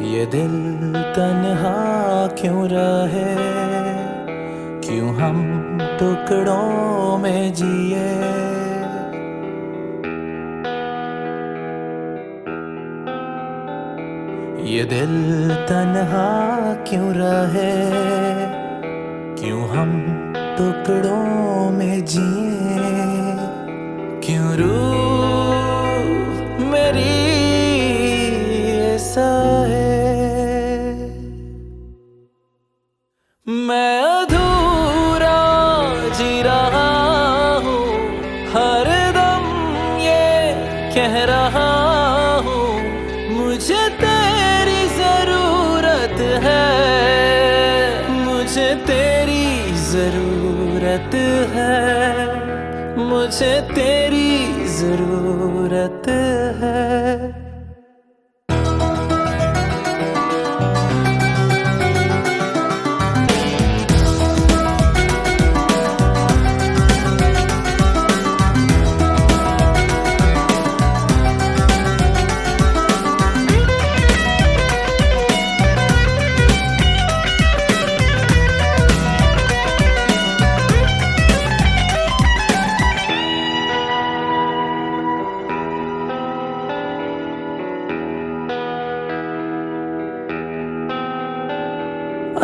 ये दिल तन्हा क्यों रहे? क्यों हम टुकड़ों में जिए? ये दिल तन्हा क्यों रहे? क्यों हम टुकड़ों मैं अधूरा जी रहा हूँ, हर दम ये कह रहा हूँ, मुझे तेरी ज़रूरत है, मुझे तेरी ज़रूरत है, मुझे तेरी ज़रूरत है।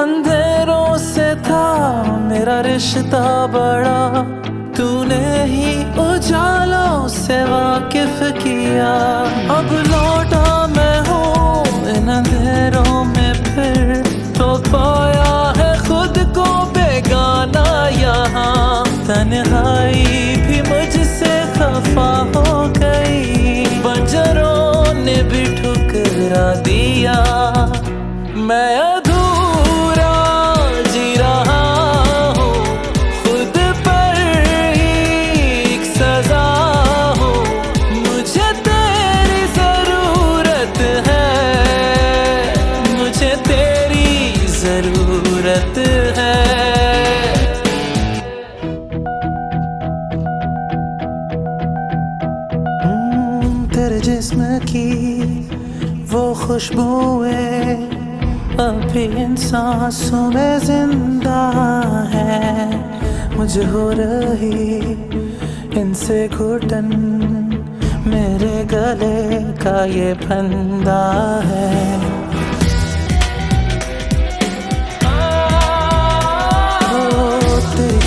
अंधेरों से था मेरा रिश्ता बड़ा। तूने ही उजालों से वाकिफ किया। अब लौटा मैं हूँ इन अंधेरों में फिर। तो पाया है खुद को बेगाना यहाँ। तन्हाई भी मुझसे खफा हो गई। बंजरों ने भी ठुकरा दिया। मैं वो खुशबुएँ अभी इन सांसों में ज़िंदा है। मुझे हो रही इनसे घुटन, मेरे गले का ये फंदा है।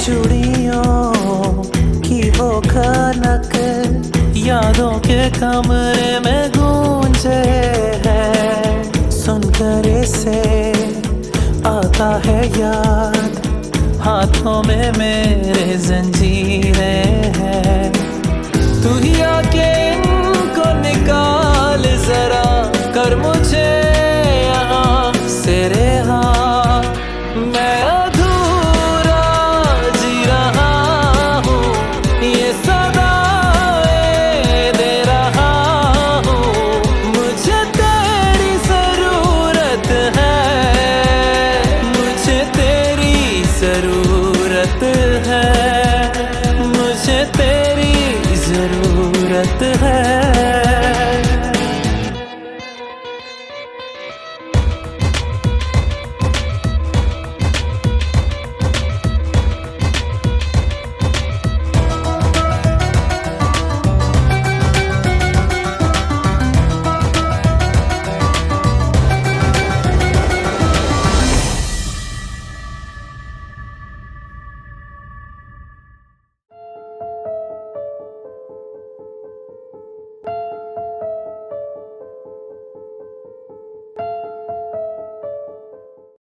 चूड़ियों की वो खनक यादों के कमरे में गूंजे। है से आता है याद। हाथों में मेरे जंजीरें हैं। तू ही आके इनको निकाल जरा।